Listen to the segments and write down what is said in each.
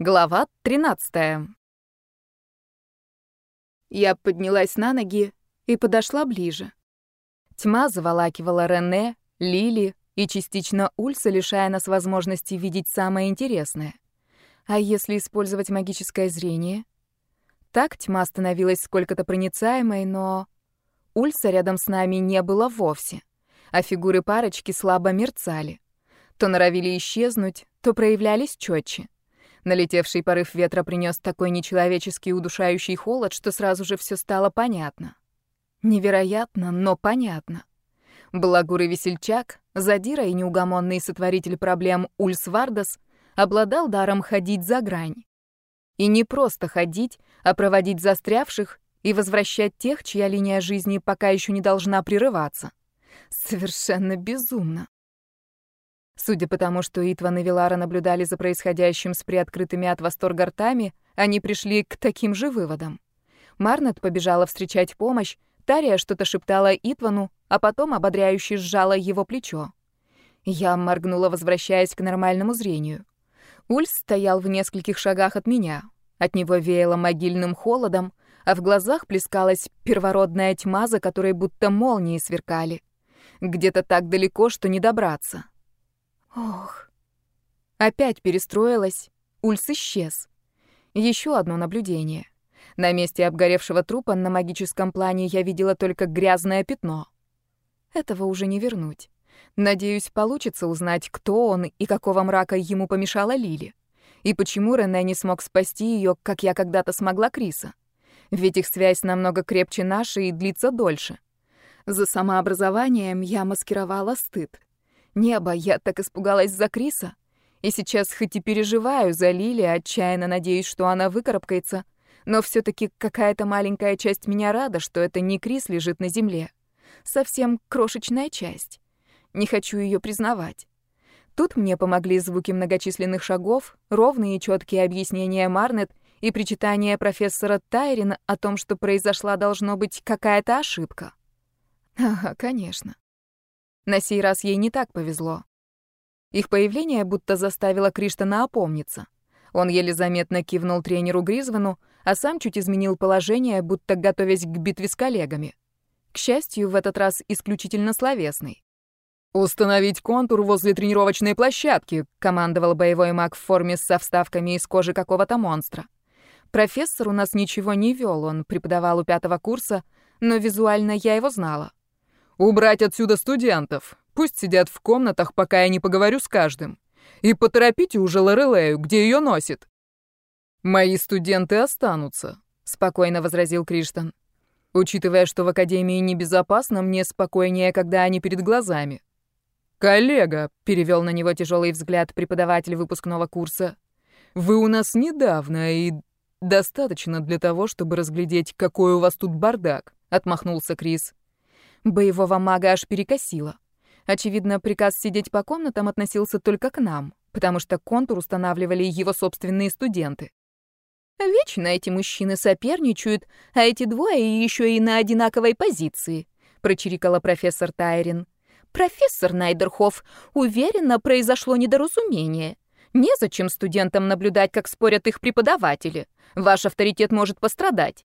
Глава 13. Я поднялась на ноги и подошла ближе. Тьма заволакивала Рене, Лили и частично Ульса, лишая нас возможности видеть самое интересное. А если использовать магическое зрение? Так тьма становилась сколько-то проницаемой, но... Ульса рядом с нами не было вовсе, а фигуры парочки слабо мерцали. То норовили исчезнуть, то проявлялись четче. Налетевший порыв ветра принес такой нечеловеческий удушающий холод, что сразу же все стало понятно. Невероятно, но понятно. Благурый весельчак, задира и неугомонный сотворитель проблем Ульс Вардас обладал даром ходить за грань. И не просто ходить, а проводить застрявших и возвращать тех, чья линия жизни пока еще не должна прерываться. Совершенно безумно. Судя по тому, что Итван и Вилара наблюдали за происходящим с приоткрытыми от восторга ртами, они пришли к таким же выводам. Марнет побежала встречать помощь, Тария что-то шептала Итвану, а потом ободряюще сжала его плечо. Я моргнула, возвращаясь к нормальному зрению. Ульс стоял в нескольких шагах от меня. От него веяло могильным холодом, а в глазах плескалась первородная тьма, за которой будто молнии сверкали. Где-то так далеко, что не добраться. Ох. Опять перестроилась. Ульс исчез. Еще одно наблюдение. На месте обгоревшего трупа на магическом плане я видела только грязное пятно. Этого уже не вернуть. Надеюсь, получится узнать, кто он и какого мрака ему помешала Лили. И почему Рене не смог спасти ее, как я когда-то смогла Криса. Ведь их связь намного крепче нашей и длится дольше. За самообразованием я маскировала стыд. Небо, я так испугалась за Криса. И сейчас хоть и переживаю за Лили, отчаянно надеюсь, что она выкарабкается, но все таки какая-то маленькая часть меня рада, что это не Крис лежит на земле. Совсем крошечная часть. Не хочу ее признавать. Тут мне помогли звуки многочисленных шагов, ровные и четкие объяснения Марнет и причитание профессора Тайрина о том, что произошла должно быть какая-то ошибка. Ага, конечно. На сей раз ей не так повезло. Их появление будто заставило Криштана опомниться. Он еле заметно кивнул тренеру Гризвану, а сам чуть изменил положение, будто готовясь к битве с коллегами. К счастью, в этот раз исключительно словесный. «Установить контур возле тренировочной площадки», — командовал боевой маг в форме со вставками из кожи какого-то монстра. Профессор у нас ничего не вел, он преподавал у пятого курса, но визуально я его знала. Убрать отсюда студентов. Пусть сидят в комнатах, пока я не поговорю с каждым. И поторопите уже Лорелею, где ее носит. Мои студенты останутся, спокойно возразил Криштан. Учитывая, что в академии небезопасно, мне спокойнее, когда они перед глазами. Коллега, перевел на него тяжелый взгляд преподаватель выпускного курса. Вы у нас недавно и достаточно для того, чтобы разглядеть, какой у вас тут бардак, отмахнулся Крис. Боевого мага аж перекосило. Очевидно, приказ сидеть по комнатам относился только к нам, потому что контур устанавливали его собственные студенты. «Вечно эти мужчины соперничают, а эти двое еще и на одинаковой позиции», — прочирикала профессор Тайрин. «Профессор Найдерхоф, уверенно, произошло недоразумение. Незачем студентам наблюдать, как спорят их преподаватели. Ваш авторитет может пострадать».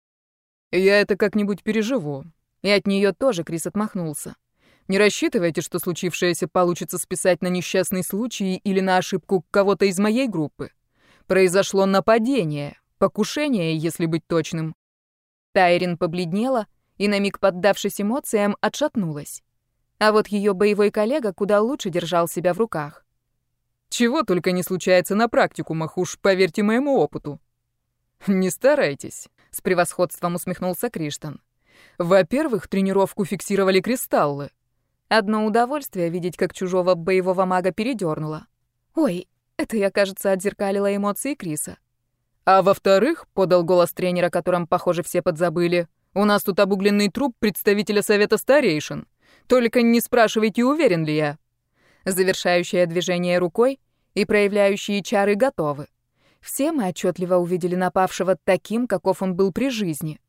«Я это как-нибудь переживу», и от нее тоже Крис отмахнулся. Не рассчитывайте, что случившееся получится списать на несчастный случай или на ошибку кого-то из моей группы. Произошло нападение, покушение, если быть точным. Тайрин побледнела и, на миг поддавшись эмоциям, отшатнулась. А вот ее боевой коллега куда лучше держал себя в руках. Чего только не случается на практикумах, уж поверьте моему опыту. Не старайтесь, с превосходством усмехнулся Криштан. Во-первых, тренировку фиксировали кристаллы. Одно удовольствие видеть, как чужого боевого мага передернуло. Ой, это я, кажется, отзеркалила эмоции Криса. А во-вторых, подал голос тренера, которым, похоже, все подзабыли, у нас тут обугленный труп представителя совета старейшин. Только не спрашивайте, уверен ли я. Завершающее движение рукой и проявляющие чары готовы. Все мы отчетливо увидели напавшего таким, каков он был при жизни.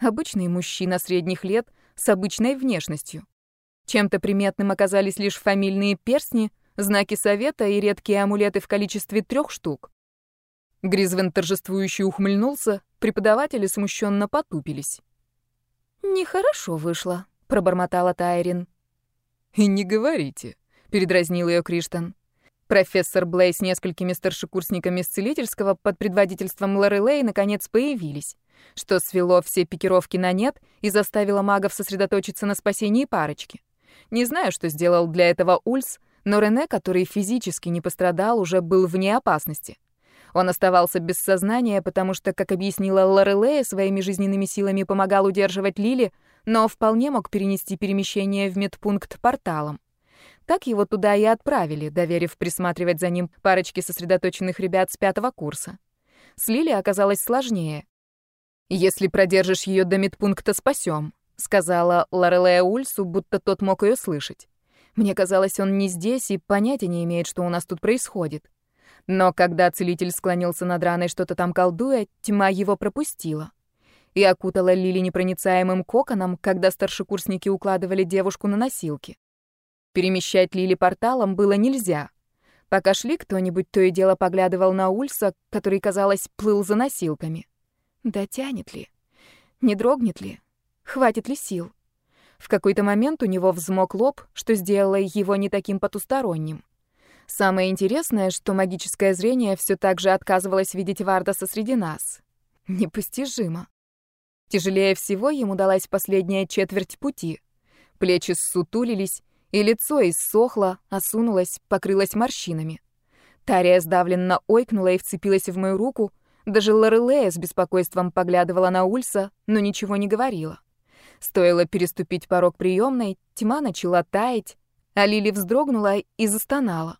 Обычный мужчина средних лет с обычной внешностью. Чем-то приметным оказались лишь фамильные перстни, знаки совета и редкие амулеты в количестве трех штук. Гризвен торжествующе ухмыльнулся, преподаватели смущенно потупились. «Нехорошо вышло», — пробормотала Тайрин. «И не говорите», — передразнил ее Криштан. Профессор Блей с несколькими старшекурсниками исцелительского под предводительством Лорелей наконец появились, что свело все пикировки на нет и заставило магов сосредоточиться на спасении парочки. Не знаю, что сделал для этого Ульс, но Рене, который физически не пострадал, уже был вне опасности. Он оставался без сознания, потому что, как объяснила Лорелея, своими жизненными силами помогал удерживать Лили, но вполне мог перенести перемещение в медпункт порталом. Так его туда и отправили, доверив присматривать за ним парочке сосредоточенных ребят с пятого курса. С Лили оказалось сложнее. «Если продержишь ее до медпункта, спасем», — сказала Лорелея Ульсу, будто тот мог ее слышать. Мне казалось, он не здесь и понятия не имеет, что у нас тут происходит. Но когда целитель склонился над раной, что-то там колдуя, тьма его пропустила. И окутала Лили непроницаемым коконом, когда старшекурсники укладывали девушку на носилки. Перемещать Лили порталом было нельзя. Пока шли, кто-нибудь то и дело поглядывал на Ульса, который, казалось, плыл за носилками. Дотянет ли? Не дрогнет ли? Хватит ли сил? В какой-то момент у него взмок лоб, что сделало его не таким потусторонним. Самое интересное, что магическое зрение все так же отказывалось видеть Вардаса среди нас. Непостижимо. Тяжелее всего ему далась последняя четверть пути. Плечи ссутулились, и лицо иссохло, осунулось, покрылось морщинами. Тария сдавленно ойкнула и вцепилась в мою руку. Даже Лорелея с беспокойством поглядывала на Ульса, но ничего не говорила. Стоило переступить порог приемной, тьма начала таять, а Лили вздрогнула и застонала.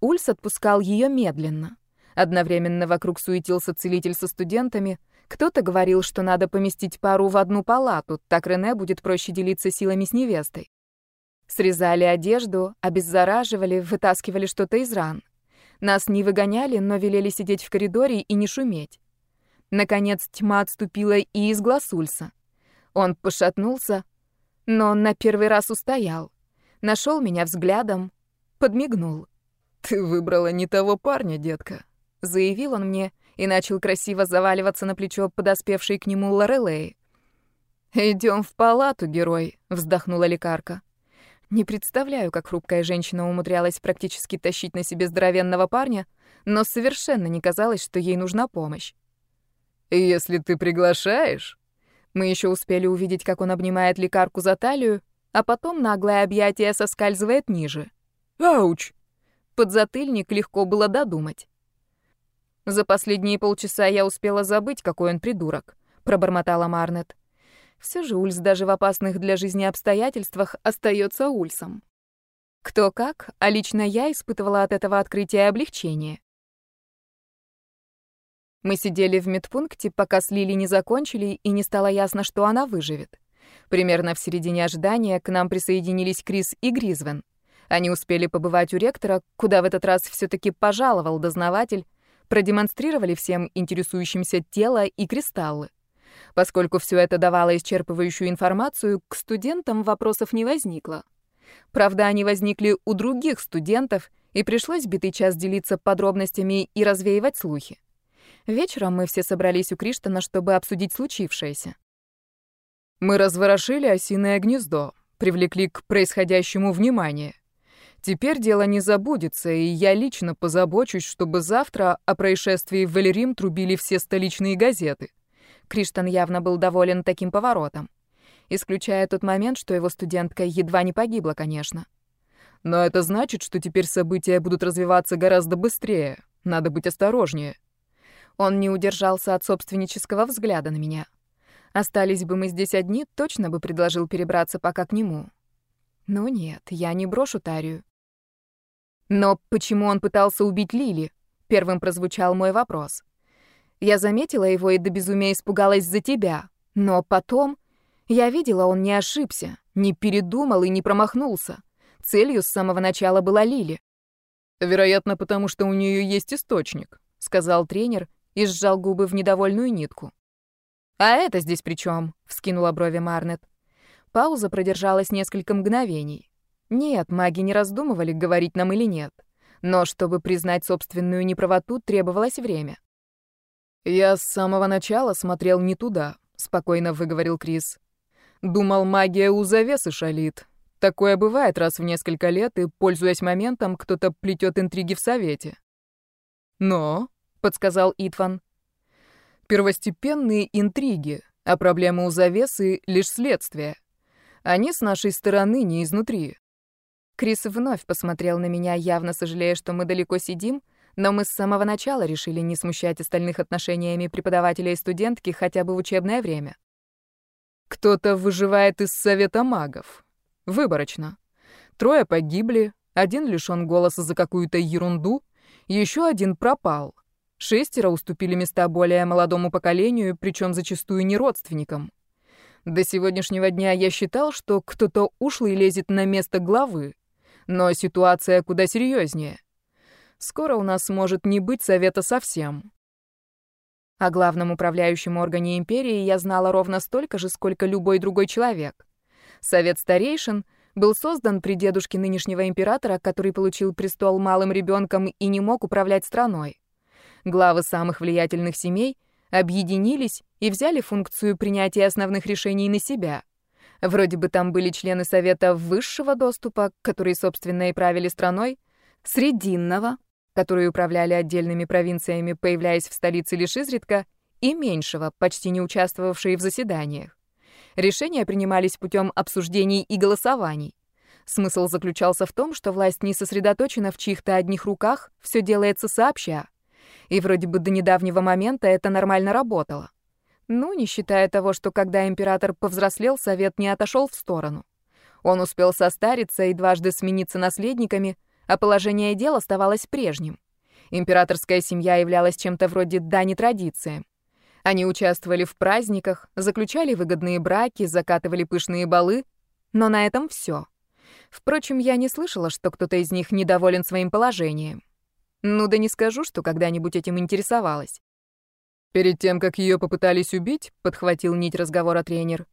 Ульс отпускал ее медленно. Одновременно вокруг суетился целитель со студентами. Кто-то говорил, что надо поместить пару в одну палату, так Рене будет проще делиться силами с невестой. Срезали одежду, обеззараживали, вытаскивали что-то из ран. Нас не выгоняли, но велели сидеть в коридоре и не шуметь. Наконец тьма отступила и из глаз Ульса. Он пошатнулся, но на первый раз устоял. Нашел меня взглядом, подмигнул. «Ты выбрала не того парня, детка», — заявил он мне и начал красиво заваливаться на плечо подоспевшей к нему Лорелей. «Идем в палату, герой», — вздохнула лекарка. Не представляю, как хрупкая женщина умудрялась практически тащить на себе здоровенного парня, но совершенно не казалось, что ей нужна помощь. «Если ты приглашаешь...» Мы еще успели увидеть, как он обнимает лекарку за талию, а потом наглое объятие соскальзывает ниже. «Ауч!» Подзатыльник легко было додумать. «За последние полчаса я успела забыть, какой он придурок», — пробормотала Марнет. Все же Ульс даже в опасных для жизни обстоятельствах остается Ульсом. Кто как, а лично я испытывала от этого открытия облегчение. Мы сидели в медпункте, пока с Лили не закончили, и не стало ясно, что она выживет. Примерно в середине ожидания к нам присоединились Крис и Гризвен. Они успели побывать у ректора, куда в этот раз все таки пожаловал дознаватель, продемонстрировали всем интересующимся тело и кристаллы. Поскольку все это давало исчерпывающую информацию, к студентам вопросов не возникло. Правда, они возникли у других студентов, и пришлось битый час делиться подробностями и развеивать слухи. Вечером мы все собрались у Криштана, чтобы обсудить случившееся. Мы разворошили осиное гнездо, привлекли к происходящему внимание. Теперь дело не забудется, и я лично позабочусь, чтобы завтра о происшествии в Валерим трубили все столичные газеты. Криштан явно был доволен таким поворотом. Исключая тот момент, что его студентка едва не погибла, конечно. Но это значит, что теперь события будут развиваться гораздо быстрее. Надо быть осторожнее. Он не удержался от собственнического взгляда на меня. Остались бы мы здесь одни, точно бы предложил перебраться пока к нему. Ну нет, я не брошу Тарию. Но почему он пытался убить Лили? Первым прозвучал мой вопрос. Я заметила его и до безумия испугалась за тебя. Но потом... Я видела, он не ошибся, не передумал и не промахнулся. Целью с самого начала была Лили. «Вероятно, потому что у нее есть источник», — сказал тренер и сжал губы в недовольную нитку. «А это здесь при чем? вскинула брови Марнет. Пауза продержалась несколько мгновений. Нет, маги не раздумывали, говорить нам или нет. Но чтобы признать собственную неправоту, требовалось время. «Я с самого начала смотрел не туда», — спокойно выговорил Крис. «Думал, магия у завесы шалит. Такое бывает раз в несколько лет, и, пользуясь моментом, кто-то плетет интриги в совете». «Но», — подсказал Итван, — «первостепенные интриги, а проблемы у завесы — лишь следствие. Они с нашей стороны, не изнутри». Крис вновь посмотрел на меня, явно сожалея, что мы далеко сидим, но мы с самого начала решили не смущать остальных отношениями преподавателя и студентки хотя бы в учебное время. Кто-то выживает из совета магов. Выборочно. Трое погибли, один лишён голоса за какую-то ерунду, еще один пропал. Шестеро уступили места более молодому поколению, причем зачастую не родственникам. До сегодняшнего дня я считал, что кто-то ушлый лезет на место главы, но ситуация куда серьезнее. Скоро у нас может не быть совета совсем. О главном управляющем органе империи я знала ровно столько же, сколько любой другой человек. Совет старейшин был создан при дедушке нынешнего императора, который получил престол малым ребенком и не мог управлять страной. Главы самых влиятельных семей объединились и взяли функцию принятия основных решений на себя. Вроде бы там были члены совета высшего доступа, которые, собственно, и правили страной, срединного, которые управляли отдельными провинциями, появляясь в столице лишь изредка, и меньшего, почти не участвовавшие в заседаниях. Решения принимались путем обсуждений и голосований. Смысл заключался в том, что власть не сосредоточена в чьих-то одних руках, все делается сообща. И вроде бы до недавнего момента это нормально работало. Ну, не считая того, что когда император повзрослел, совет не отошел в сторону. Он успел состариться и дважды смениться наследниками — а положение дел оставалось прежним. Императорская семья являлась чем-то вроде дани традициям. Они участвовали в праздниках, заключали выгодные браки, закатывали пышные балы, но на этом все. Впрочем, я не слышала, что кто-то из них недоволен своим положением. Ну да не скажу, что когда-нибудь этим интересовалась. Перед тем, как ее попытались убить, подхватил нить разговора тренер.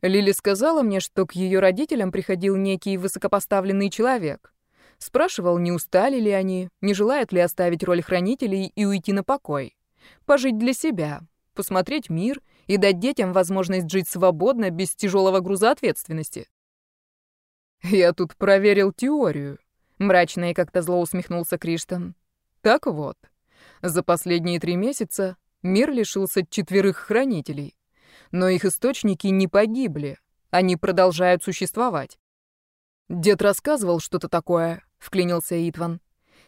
Лили сказала мне, что к ее родителям приходил некий высокопоставленный человек. Спрашивал, не устали ли они, не желают ли оставить роль хранителей и уйти на покой. Пожить для себя, посмотреть мир и дать детям возможность жить свободно, без тяжелого груза ответственности. «Я тут проверил теорию», — мрачно и как-то зло усмехнулся Криштан. «Так вот, за последние три месяца мир лишился четверых хранителей, но их источники не погибли, они продолжают существовать. Дед рассказывал что-то такое, вклинился Итван.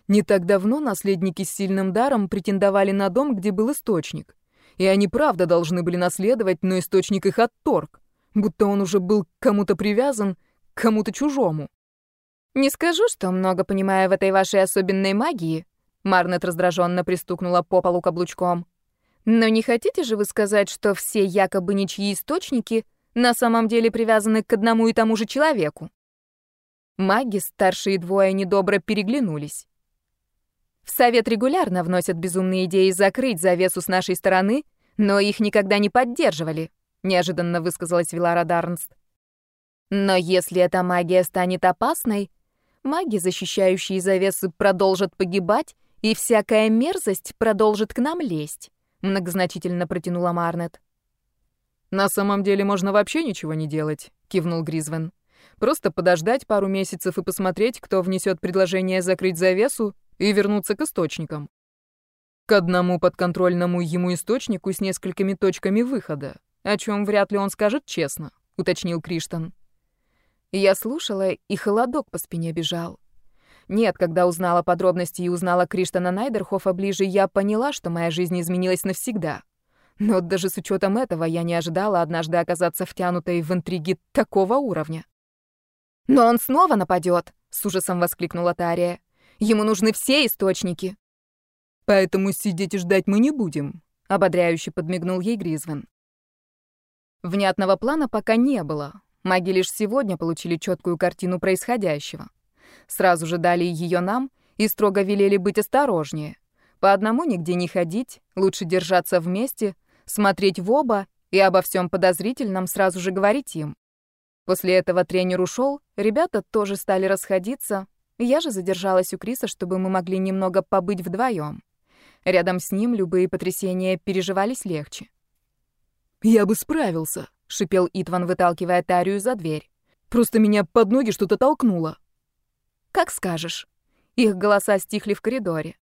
Не так давно наследники с сильным даром претендовали на дом, где был источник. И они правда должны были наследовать, но источник их отторг, будто он уже был к кому-то привязан, к кому-то чужому. «Не скажу, что много понимаю в этой вашей особенной магии», Марнет раздраженно пристукнула по полу каблучком. «Но не хотите же вы сказать, что все якобы ничьи источники на самом деле привязаны к одному и тому же человеку?» Маги, старшие двое, недобро переглянулись. В совет регулярно вносят безумные идеи закрыть завесу с нашей стороны, но их никогда не поддерживали, неожиданно высказалась Вилара Дарнст. Но если эта магия станет опасной, маги, защищающие завесы, продолжат погибать, и всякая мерзость продолжит к нам лезть, многозначительно протянула Марнет. На самом деле можно вообще ничего не делать, кивнул Гризвен. Просто подождать пару месяцев и посмотреть, кто внесет предложение закрыть завесу и вернуться к источникам. К одному подконтрольному ему источнику с несколькими точками выхода, о чем вряд ли он скажет честно, уточнил Криштан. Я слушала, и холодок по спине бежал. Нет, когда узнала подробности и узнала Криштана Найдерхофа ближе, я поняла, что моя жизнь изменилась навсегда. Но даже с учетом этого я не ожидала однажды оказаться втянутой в интриги такого уровня. «Но он снова нападет!» — с ужасом воскликнула Тария. «Ему нужны все источники!» «Поэтому сидеть и ждать мы не будем», — ободряюще подмигнул ей Гризвен. Внятного плана пока не было. Маги лишь сегодня получили четкую картину происходящего. Сразу же дали ее нам и строго велели быть осторожнее. По одному нигде не ходить, лучше держаться вместе, смотреть в оба и обо всем подозрительном сразу же говорить им. После этого тренер ушел, ребята тоже стали расходиться. Я же задержалась у Криса, чтобы мы могли немного побыть вдвоем. Рядом с ним любые потрясения переживались легче. «Я бы справился», — шипел Итван, выталкивая Тарию за дверь. «Просто меня под ноги что-то толкнуло». «Как скажешь». Их голоса стихли в коридоре.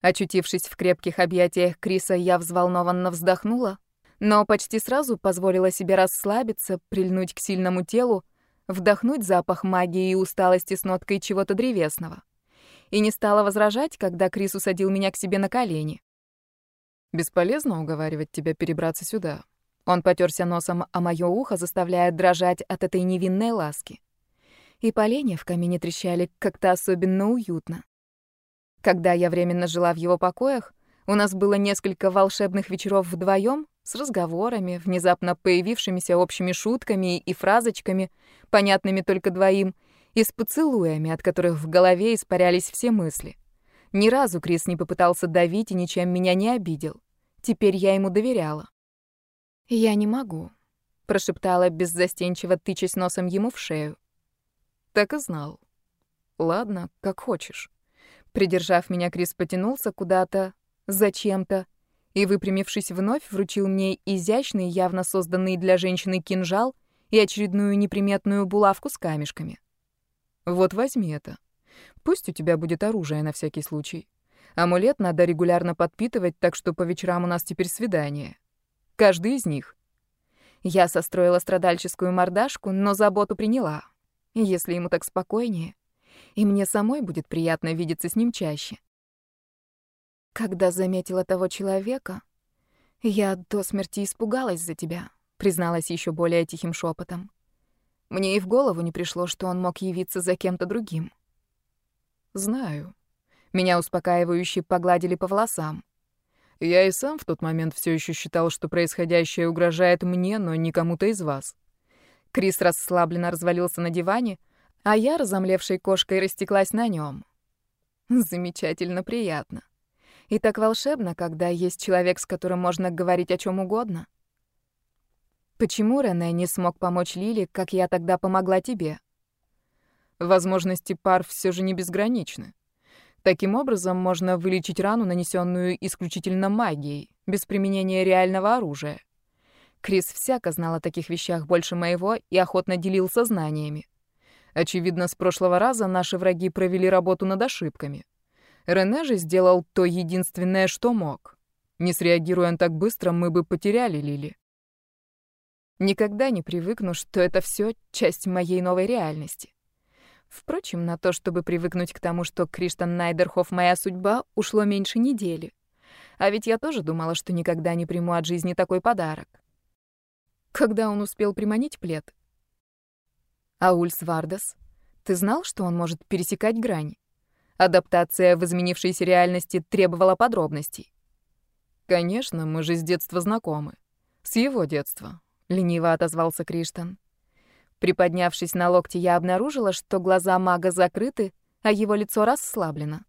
Очутившись в крепких объятиях Криса, я взволнованно вздохнула, но почти сразу позволила себе расслабиться, прильнуть к сильному телу, вдохнуть запах магии и усталости с ноткой чего-то древесного. И не стала возражать, когда Крис усадил меня к себе на колени. «Бесполезно уговаривать тебя перебраться сюда». Он потерся носом о моё ухо, заставляя дрожать от этой невинной ласки. И поленья в камине трещали как-то особенно уютно. Когда я временно жила в его покоях, у нас было несколько волшебных вечеров вдвоем с разговорами, внезапно появившимися общими шутками и фразочками, понятными только двоим, и с поцелуями, от которых в голове испарялись все мысли. Ни разу Крис не попытался давить и ничем меня не обидел. Теперь я ему доверяла. «Я не могу», — прошептала беззастенчиво, тычась носом ему в шею. «Так и знал. Ладно, как хочешь». Придержав меня, Крис потянулся куда-то, зачем-то, и, выпрямившись вновь, вручил мне изящный, явно созданный для женщины кинжал и очередную неприметную булавку с камешками. «Вот возьми это. Пусть у тебя будет оружие на всякий случай. Амулет надо регулярно подпитывать, так что по вечерам у нас теперь свидание. Каждый из них». Я состроила страдальческую мордашку, но заботу приняла. Если ему так спокойнее и мне самой будет приятно видеться с ним чаще. Когда заметила того человека, я до смерти испугалась за тебя, призналась еще более тихим шепотом. Мне и в голову не пришло, что он мог явиться за кем-то другим. Знаю. Меня успокаивающе погладили по волосам. Я и сам в тот момент все еще считал, что происходящее угрожает мне, но не кому-то из вас. Крис расслабленно развалился на диване, а я, разомлевшей кошкой, растеклась на нем. Замечательно приятно. И так волшебно, когда есть человек, с которым можно говорить о чем угодно. Почему Рене не смог помочь Лили, как я тогда помогла тебе? Возможности пар все же не безграничны. Таким образом, можно вылечить рану, нанесенную исключительно магией, без применения реального оружия. Крис всяко знал о таких вещах больше моего и охотно делился знаниями. Очевидно, с прошлого раза наши враги провели работу над ошибками. Рене же сделал то единственное, что мог. Не среагируя так быстро, мы бы потеряли Лили. Никогда не привыкну, что это все часть моей новой реальности. Впрочем, на то, чтобы привыкнуть к тому, что Криштан Найдерхоф — моя судьба, ушло меньше недели. А ведь я тоже думала, что никогда не приму от жизни такой подарок. Когда он успел приманить плед? А Ульс Вардас? Ты знал, что он может пересекать грань? Адаптация в изменившейся реальности требовала подробностей. Конечно, мы же с детства знакомы. С его детства, лениво отозвался Криштан. Приподнявшись на локте, я обнаружила, что глаза мага закрыты, а его лицо расслаблено.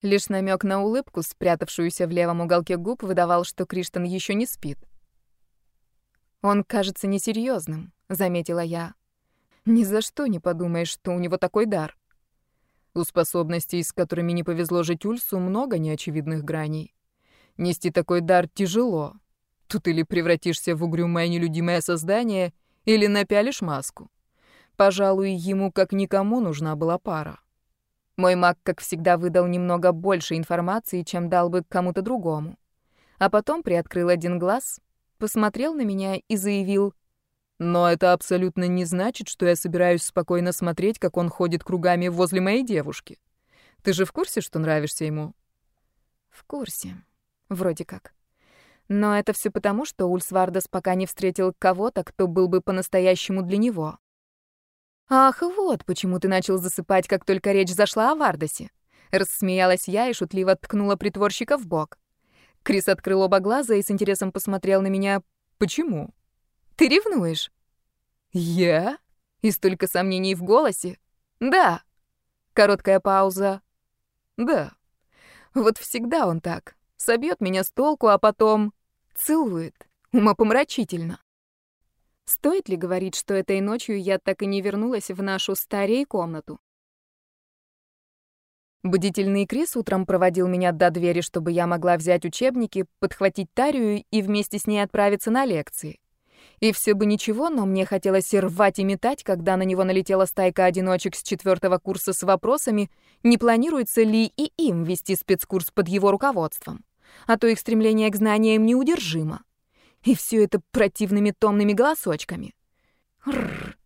Лишь намек на улыбку, спрятавшуюся в левом уголке губ, выдавал, что Криштан еще не спит. Он кажется несерьезным, заметила я. Ни за что не подумаешь, что у него такой дар. У способностей, с которыми не повезло жить Ульсу, много неочевидных граней. Нести такой дар тяжело. Тут или превратишься в угрюмое нелюдимое создание, или напялишь маску. Пожалуй, ему как никому нужна была пара. Мой маг, как всегда, выдал немного больше информации, чем дал бы кому-то другому. А потом приоткрыл один глаз, посмотрел на меня и заявил — но это абсолютно не значит, что я собираюсь спокойно смотреть, как он ходит кругами возле моей девушки. Ты же в курсе, что нравишься ему? В курсе. Вроде как. Но это все потому, что Ульсвардас пока не встретил кого-то, кто был бы по-настоящему для него. «Ах, вот почему ты начал засыпать, как только речь зашла о Вардасе!» Рассмеялась я и шутливо ткнула притворщика в бок. Крис открыл оба глаза и с интересом посмотрел на меня. «Почему?» Ты ревнуешь? Я? И столько сомнений в голосе. Да. Короткая пауза. Да. Вот всегда он так. Собьет меня с толку, а потом целует. Умопомрачительно. Стоит ли говорить, что этой ночью я так и не вернулась в нашу старей комнату? Бдительный Крис утром проводил меня до двери, чтобы я могла взять учебники, подхватить Тарию и вместе с ней отправиться на лекции. И все бы ничего, но мне хотелось и рвать и метать, когда на него налетела стайка одиночек с четвертого курса с вопросами, не планируется ли и им вести спецкурс под его руководством. А то их стремление к знаниям неудержимо. И все это противными томными голосочками. Рррр.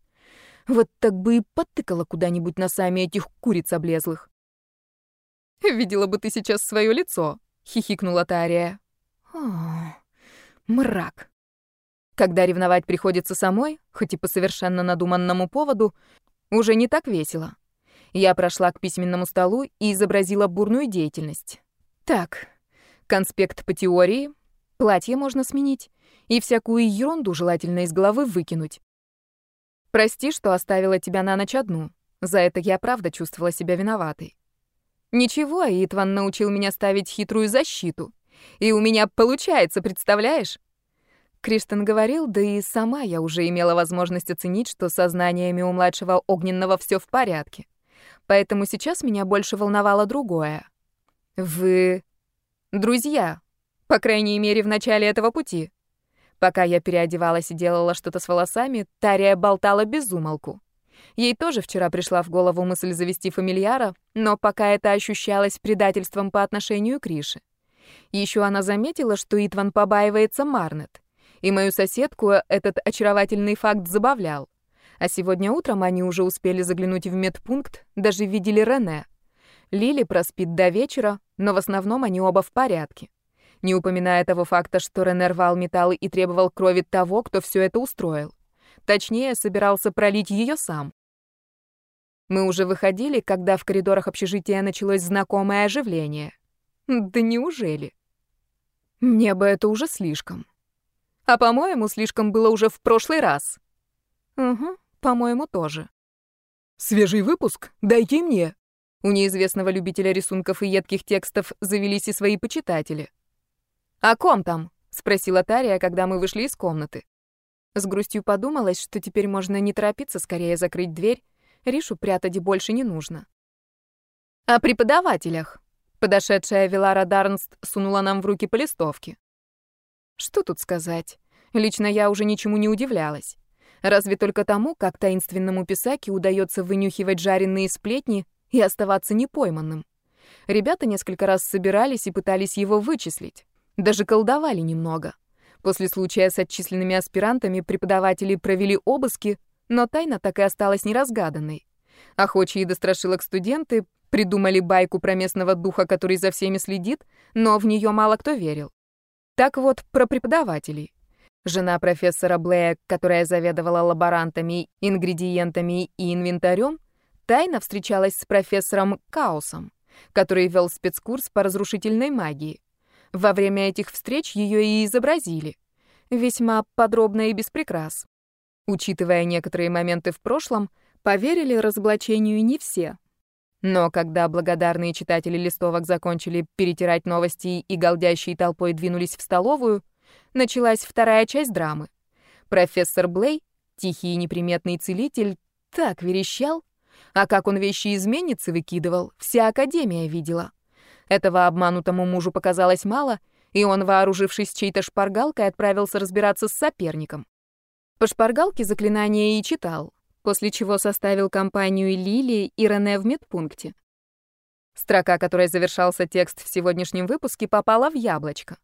Вот так бы и потыкала куда-нибудь на сами этих куриц облезлых. «Видела бы ты сейчас свое лицо», — хихикнула Тария. О, мрак. Когда ревновать приходится самой, хоть и по совершенно надуманному поводу, уже не так весело. Я прошла к письменному столу и изобразила бурную деятельность. Так, конспект по теории, платье можно сменить и всякую ерунду желательно из головы выкинуть. Прости, что оставила тебя на ночь одну. За это я правда чувствовала себя виноватой. Ничего, Итван научил меня ставить хитрую защиту. И у меня получается, представляешь? Криштен говорил, да и сама я уже имела возможность оценить, что со знаниями у младшего огненного все в порядке. Поэтому сейчас меня больше волновало другое. Вы друзья, по крайней мере, в начале этого пути. Пока я переодевалась и делала что-то с волосами, Тария болтала без умолку. Ей тоже вчера пришла в голову мысль завести фамильяра, но пока это ощущалось предательством по отношению к Рише. Еще она заметила, что Итван побаивается Марнет и мою соседку этот очаровательный факт забавлял. А сегодня утром они уже успели заглянуть в медпункт, даже видели Рене. Лили проспит до вечера, но в основном они оба в порядке. Не упоминая того факта, что Рене рвал металлы и требовал крови того, кто все это устроил. Точнее, собирался пролить ее сам. Мы уже выходили, когда в коридорах общежития началось знакомое оживление. Да неужели? Мне бы это уже слишком. А, по-моему, слишком было уже в прошлый раз. Угу, по-моему, тоже. Свежий выпуск? Дайте мне. У неизвестного любителя рисунков и едких текстов завелись и свои почитатели. «О ком там?» — спросила Тария, когда мы вышли из комнаты. С грустью подумалось, что теперь можно не торопиться скорее закрыть дверь, Ришу прятать больше не нужно. «О преподавателях», — подошедшая Вилара Дарнст сунула нам в руки по листовке. Что тут сказать? Лично я уже ничему не удивлялась. Разве только тому, как таинственному писаке удается вынюхивать жареные сплетни и оставаться непойманным. Ребята несколько раз собирались и пытались его вычислить. Даже колдовали немного. После случая с отчисленными аспирантами преподаватели провели обыски, но тайна так и осталась неразгаданной. Охочие до страшилок студенты придумали байку про местного духа, который за всеми следит, но в нее мало кто верил. Так вот, про преподавателей. Жена профессора Блея, которая заведовала лаборантами, ингредиентами и инвентарем, тайно встречалась с профессором Каосом, который вел спецкурс по разрушительной магии. Во время этих встреч ее и изобразили. Весьма подробно и без прикрас. Учитывая некоторые моменты в прошлом, поверили разоблачению не все. Но когда благодарные читатели листовок закончили перетирать новости и голдящей толпой двинулись в столовую, началась вторая часть драмы. Профессор Блей, тихий и неприметный целитель, так верещал, а как он вещи изменницы выкидывал, вся Академия видела. Этого обманутому мужу показалось мало, и он, вооружившись чьей-то шпаргалкой, отправился разбираться с соперником. По шпаргалке заклинание и читал, после чего составил компанию Лили и Рене в медпункте. Строка, которой завершался текст в сегодняшнем выпуске, попала в яблочко.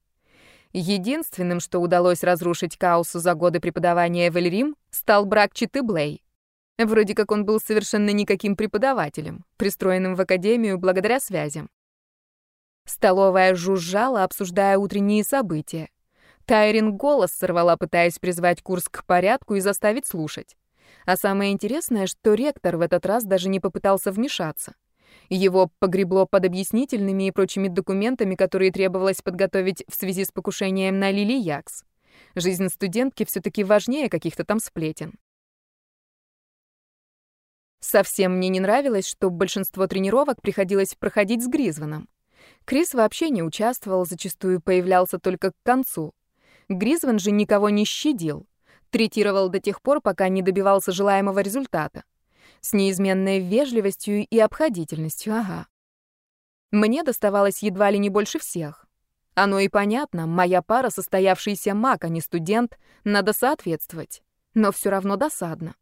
Единственным, что удалось разрушить Каусу за годы преподавания в Эльрим, стал брак Читы Блей. Вроде как он был совершенно никаким преподавателем, пристроенным в академию благодаря связям. Столовая жужжала, обсуждая утренние события. Тайрин голос сорвала, пытаясь призвать курс к порядку и заставить слушать. А самое интересное, что ректор в этот раз даже не попытался вмешаться. Его погребло под объяснительными и прочими документами, которые требовалось подготовить в связи с покушением на Лили Якс. Жизнь студентки все-таки важнее каких-то там сплетен. Совсем мне не нравилось, что большинство тренировок приходилось проходить с Гризваном. Крис вообще не участвовал, зачастую появлялся только к концу. Гризван же никого не щадил. Третировал до тех пор, пока не добивался желаемого результата. С неизменной вежливостью и обходительностью, ага. Мне доставалось едва ли не больше всех. Оно и понятно, моя пара состоявшийся маг, а не студент, надо соответствовать. Но все равно досадно.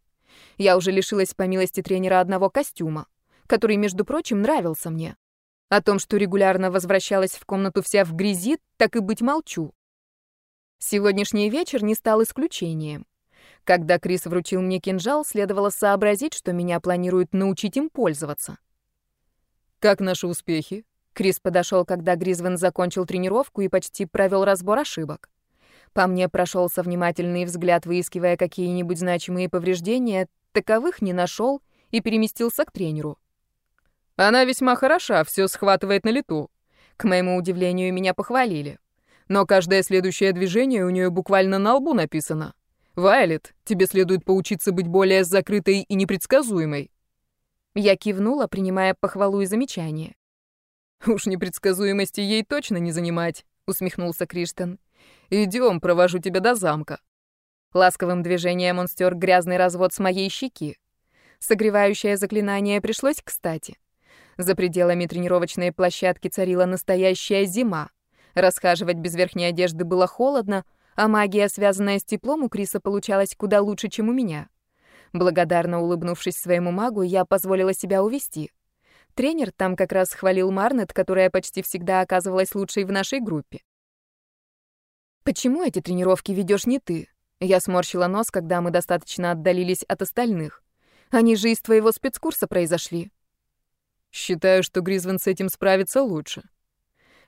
Я уже лишилась по милости тренера одного костюма, который, между прочим, нравился мне. О том, что регулярно возвращалась в комнату вся в грязи, так и быть молчу. Сегодняшний вечер не стал исключением. Когда Крис вручил мне кинжал, следовало сообразить, что меня планируют научить им пользоваться. «Как наши успехи?» Крис подошел, когда Гризвен закончил тренировку и почти провел разбор ошибок. По мне прошелся внимательный взгляд, выискивая какие-нибудь значимые повреждения, таковых не нашел и переместился к тренеру. «Она весьма хороша, все схватывает на лету». К моему удивлению, меня похвалили. Но каждое следующее движение у нее буквально на лбу написано. «Вайлет, тебе следует поучиться быть более закрытой и непредсказуемой». Я кивнула, принимая похвалу и замечание. «Уж непредсказуемости ей точно не занимать», — усмехнулся Криштен. «Идем, провожу тебя до замка». Ласковым движением он стер грязный развод с моей щеки. Согревающее заклинание пришлось кстати. За пределами тренировочной площадки царила настоящая зима. Расхаживать без верхней одежды было холодно, а магия, связанная с теплом, у Криса получалась куда лучше, чем у меня. Благодарно улыбнувшись своему магу, я позволила себя увести. Тренер там как раз хвалил Марнет, которая почти всегда оказывалась лучшей в нашей группе. «Почему эти тренировки ведешь не ты?» Я сморщила нос, когда мы достаточно отдалились от остальных. «Они же из твоего спецкурса произошли». «Считаю, что Гризвен с этим справится лучше»,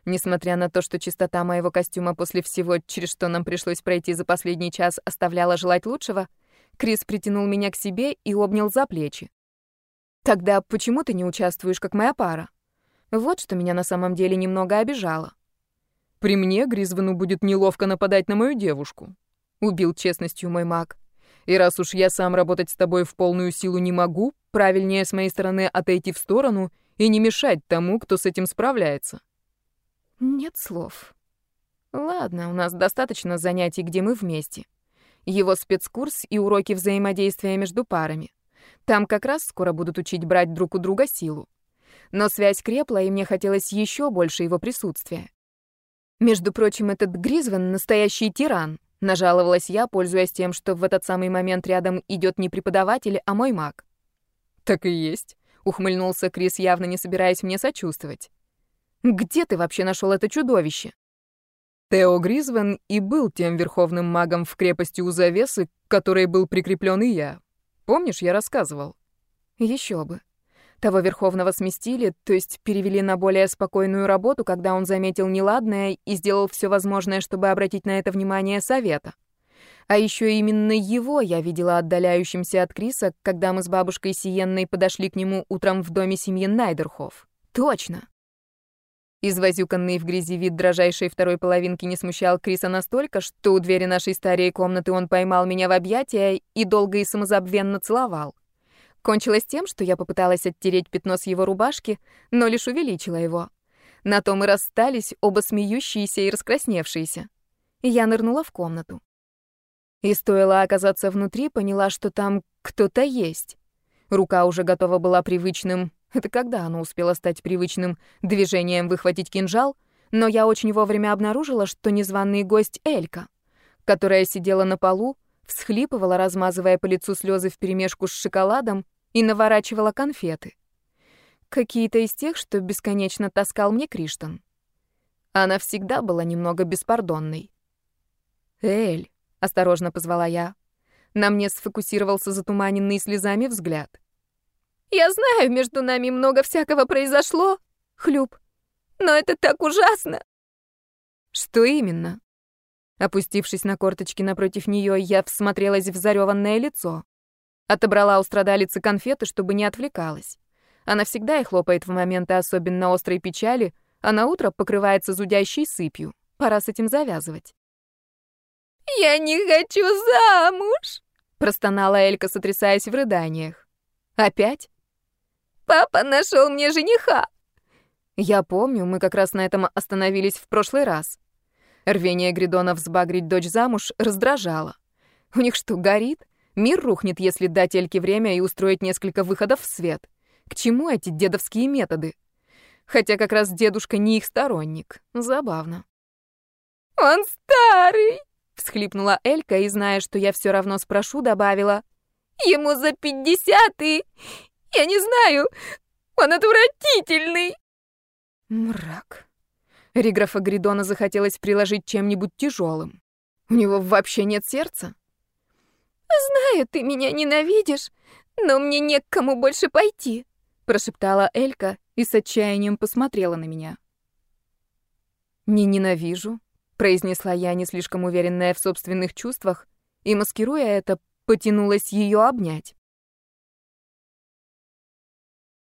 Несмотря на то, что чистота моего костюма после всего, через что нам пришлось пройти за последний час, оставляла желать лучшего, Крис притянул меня к себе и обнял за плечи. «Тогда почему ты не участвуешь, как моя пара?» Вот что меня на самом деле немного обижало. «При мне Гризвену будет неловко нападать на мою девушку», — убил честностью мой маг. «И раз уж я сам работать с тобой в полную силу не могу, правильнее с моей стороны отойти в сторону и не мешать тому, кто с этим справляется». Нет слов. Ладно, у нас достаточно занятий, где мы вместе. Его спецкурс и уроки взаимодействия между парами. Там как раз скоро будут учить брать друг у друга силу. Но связь крепла, и мне хотелось еще больше его присутствия. Между прочим, этот Гризвен — настоящий тиран. Нажаловалась я, пользуясь тем, что в этот самый момент рядом идет не преподаватель, а мой маг. «Так и есть», — ухмыльнулся Крис, явно не собираясь мне сочувствовать. Где ты вообще нашел это чудовище? Тео Гризвен и был тем верховным магом в крепости у завесы, к которой был прикреплен и я. Помнишь, я рассказывал? Еще бы. Того верховного сместили, то есть перевели на более спокойную работу, когда он заметил неладное и сделал все возможное, чтобы обратить на это внимание совета. А еще именно его я видела отдаляющимся от Криса, когда мы с бабушкой Сиенной подошли к нему утром в доме семьи Найдерхоф. Точно. Извозюканный в грязи вид дрожайшей второй половинки не смущал Криса настолько, что у двери нашей старой комнаты он поймал меня в объятия и долго и самозабвенно целовал. Кончилось тем, что я попыталась оттереть пятно с его рубашки, но лишь увеличила его. На том и расстались, оба смеющиеся и раскрасневшиеся. Я нырнула в комнату. И стоило оказаться внутри, поняла, что там кто-то есть. Рука уже готова была привычным это когда оно успело стать привычным движением выхватить кинжал, но я очень вовремя обнаружила, что незваный гость Элька, которая сидела на полу, всхлипывала, размазывая по лицу слезы вперемешку с шоколадом и наворачивала конфеты. Какие-то из тех, что бесконечно таскал мне Криштон. Она всегда была немного беспардонной. «Эль», — осторожно позвала я. На мне сфокусировался затуманенный слезами взгляд. Я знаю, между нами много всякого произошло, хлюп. Но это так ужасно. Что именно? Опустившись на корточки напротив нее, я всмотрелась в зареванное лицо. Отобрала у страдалицы конфеты, чтобы не отвлекалась. Она всегда их хлопает в моменты особенно острой печали, а на утро покрывается зудящей сыпью. Пора с этим завязывать. «Я не хочу замуж!» — простонала Элька, сотрясаясь в рыданиях. «Опять?» Папа нашел мне жениха!» Я помню, мы как раз на этом остановились в прошлый раз. Рвение Гридонов сбагрить дочь замуж раздражало. У них что, горит? Мир рухнет, если дать Эльке время и устроить несколько выходов в свет. К чему эти дедовские методы? Хотя как раз дедушка не их сторонник. Забавно. «Он старый!» — всхлипнула Элька и, зная, что я все равно спрошу, добавила. «Ему за пятьдесят и... Я не знаю, он отвратительный!» Мрак. Риграфа Гридона захотелось приложить чем-нибудь тяжелым. У него вообще нет сердца? «Знаю, ты меня ненавидишь, но мне не к кому больше пойти», прошептала Элька и с отчаянием посмотрела на меня. «Не ненавижу», — произнесла я, не слишком уверенная в собственных чувствах, и, маскируя это, потянулась ее обнять.